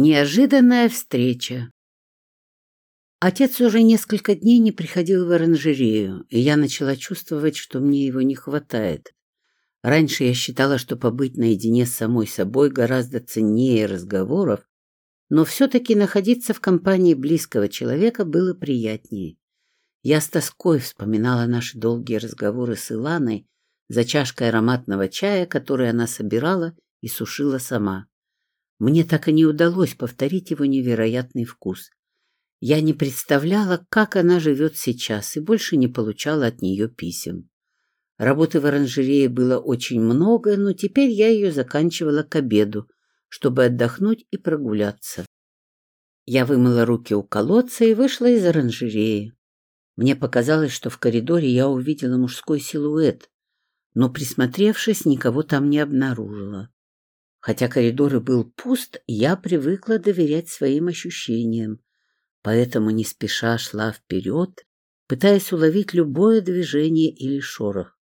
Неожиданная встреча. Отец уже несколько дней не приходил в оранжерею, и я начала чувствовать, что мне его не хватает. Раньше я считала, что побыть наедине с самой собой гораздо ценнее разговоров, но все-таки находиться в компании близкого человека было приятнее. Я с тоской вспоминала наши долгие разговоры с Иланой за чашкой ароматного чая, который она собирала и сушила сама. Мне так и не удалось повторить его невероятный вкус. Я не представляла, как она живет сейчас, и больше не получала от нее писем. Работы в оранжерее было очень много, но теперь я ее заканчивала к обеду, чтобы отдохнуть и прогуляться. Я вымыла руки у колодца и вышла из оранжереи. Мне показалось, что в коридоре я увидела мужской силуэт, но, присмотревшись, никого там не обнаружила. Хотя коридор и был пуст, я привыкла доверять своим ощущениям, поэтому не спеша шла вперед, пытаясь уловить любое движение или шорох.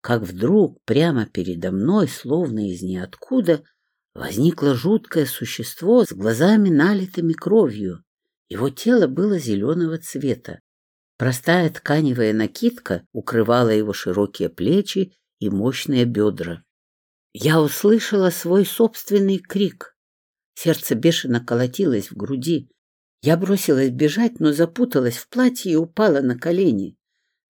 Как вдруг прямо передо мной, словно из ниоткуда, возникло жуткое существо с глазами налитыми кровью. Его тело было зеленого цвета. Простая тканевая накидка укрывала его широкие плечи и мощные бедра. Я услышала свой собственный крик. Сердце бешено колотилось в груди. Я бросилась бежать, но запуталась в платье и упала на колени.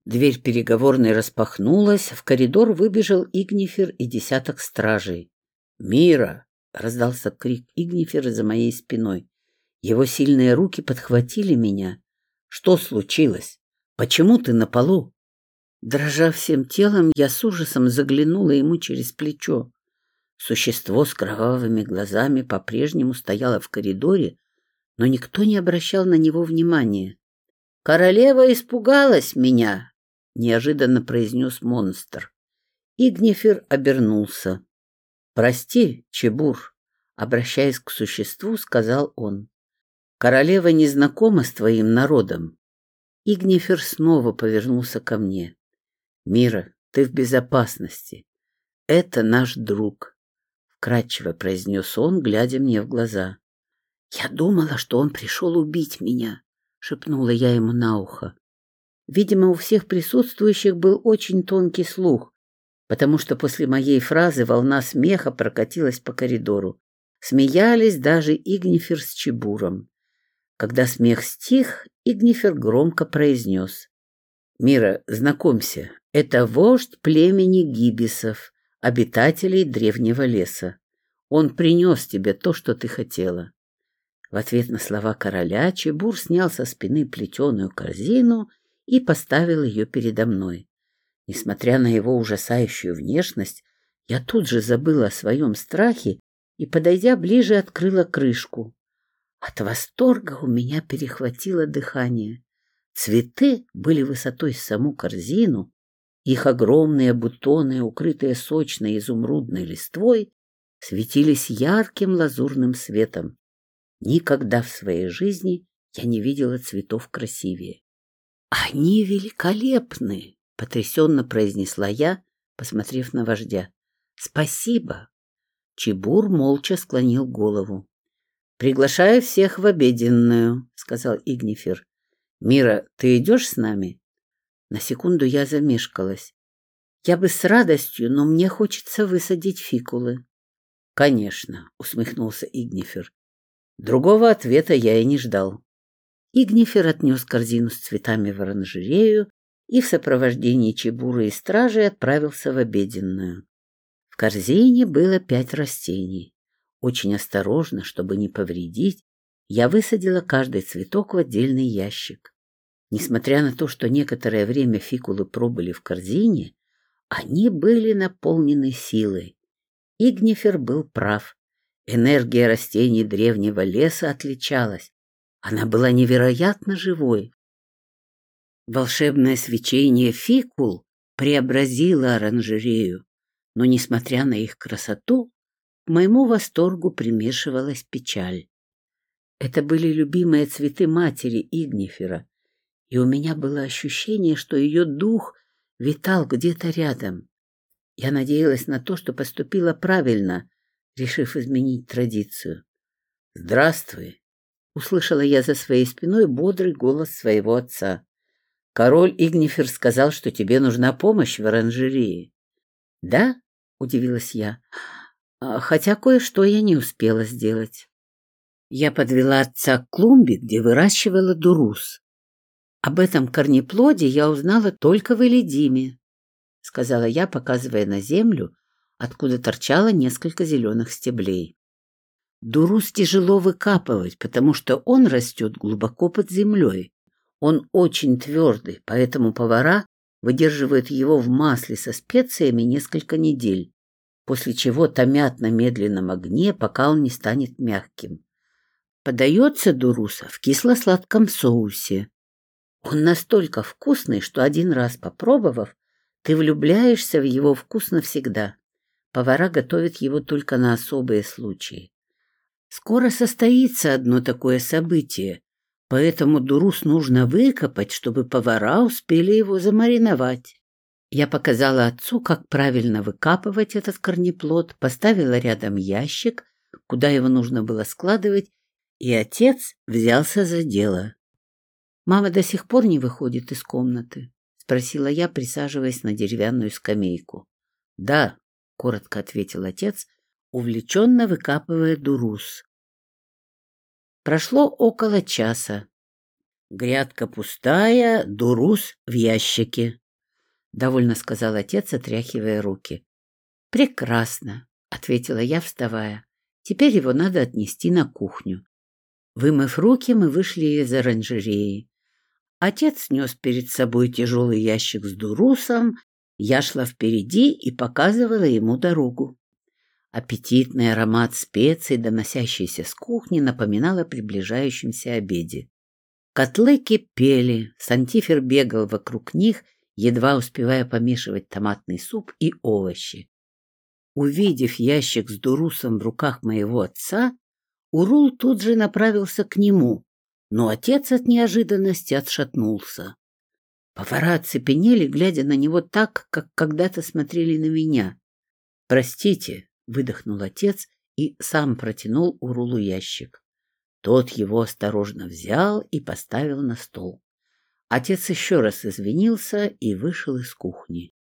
Дверь переговорной распахнулась, в коридор выбежал Игнифер и десяток стражей. «Мира!» — раздался крик Игнифера за моей спиной. Его сильные руки подхватили меня. «Что случилось? Почему ты на полу?» Дрожа всем телом, я с ужасом заглянула ему через плечо. Существо с кровавыми глазами по-прежнему стояло в коридоре, но никто не обращал на него внимания. «Королева испугалась меня!» — неожиданно произнес монстр. Игнифер обернулся. «Прости, Чебур», — обращаясь к существу, сказал он. «Королева не знакома с твоим народом». Игнифер снова повернулся ко мне. Мира, ты в безопасности. Это наш друг, вкрадчиво произнес он, глядя мне в глаза. Я думала, что он пришел убить меня, шепнула я ему на ухо. Видимо, у всех присутствующих был очень тонкий слух, потому что после моей фразы волна смеха прокатилась по коридору. Смеялись даже Игнифер с Чебуром. Когда смех стих, Игнифер громко произнес. «Мира, знакомься, это вождь племени гибисов, обитателей древнего леса. Он принес тебе то, что ты хотела. В ответ на слова короля Чебур снял со спины плетеную корзину и поставил ее передо мной. Несмотря на его ужасающую внешность, я тут же забыла о своем страхе и, подойдя ближе, открыла крышку. От восторга у меня перехватило дыхание. Цветы были высотой саму корзину, их огромные бутоны, укрытые сочной изумрудной листвой, светились ярким лазурным светом. Никогда в своей жизни я не видела цветов красивее. «Они великолепны!» — потрясенно произнесла я, посмотрев на вождя. «Спасибо!» Чебур молча склонил голову. «Приглашаю всех в обеденную», — сказал Игнифер. «Мира, ты идешь с нами?» На секунду я замешкалась. Я бы с радостью, но мне хочется высадить фикулы. Конечно, усмехнулся Игнифер. Другого ответа я и не ждал. Игнифер отнес корзину с цветами в оранжерею и в сопровождении чебуры и стражи отправился в обеденную. В корзине было пять растений. Очень осторожно, чтобы не повредить, я высадила каждый цветок в отдельный ящик. Несмотря на то, что некоторое время фикулы пробыли в корзине, они были наполнены силой. Игнифер был прав. Энергия растений древнего леса отличалась. Она была невероятно живой. Волшебное свечение фикул преобразило оранжерею, но, несмотря на их красоту, к моему восторгу примешивалась печаль. Это были любимые цветы матери Игнифера, и у меня было ощущение, что ее дух витал где-то рядом. Я надеялась на то, что поступила правильно, решив изменить традицию. «Здравствуй!» — услышала я за своей спиной бодрый голос своего отца. «Король Игнифер сказал, что тебе нужна помощь в оранжерее». «Да?» — удивилась я. «А, «Хотя кое-что я не успела сделать». Я подвела отца к клумбе, где выращивала дурус. Об этом корнеплоде я узнала только в Элидиме, — сказала я, показывая на землю, откуда торчало несколько зеленых стеблей. Дурус тяжело выкапывать, потому что он растет глубоко под землей. Он очень твердый, поэтому повара выдерживают его в масле со специями несколько недель, после чего томят на медленном огне, пока он не станет мягким. Подается дуруса в кисло-сладком соусе, он настолько вкусный, что один раз попробовав, ты влюбляешься в его вкус навсегда. Повара готовят его только на особые случаи. Скоро состоится одно такое событие, поэтому дурус нужно выкопать, чтобы повара успели его замариновать. Я показала отцу, как правильно выкапывать этот корнеплод, поставила рядом ящик, куда его нужно было складывать, и отец взялся за дело. «Мама до сих пор не выходит из комнаты?» — спросила я, присаживаясь на деревянную скамейку. «Да», — коротко ответил отец, увлеченно выкапывая дурус. Прошло около часа. Грядка пустая, дурус в ящике, — довольно сказал отец, отряхивая руки. «Прекрасно», — ответила я, вставая. «Теперь его надо отнести на кухню». Вымыв руки, мы вышли из оранжереи. Отец нес перед собой тяжелый ящик с дурусом, я шла впереди и показывала ему дорогу. Аппетитный аромат специй, доносящийся с кухни, напоминал о приближающемся обеде. Котлы кипели, Сантифер бегал вокруг них, едва успевая помешивать томатный суп и овощи. Увидев ящик с дурусом в руках моего отца, Урул тут же направился к нему, но отец от неожиданности отшатнулся. Повара оцепенели, глядя на него так, как когда-то смотрели на меня. «Простите», — выдохнул отец и сам протянул Урулу ящик. Тот его осторожно взял и поставил на стол. Отец еще раз извинился и вышел из кухни.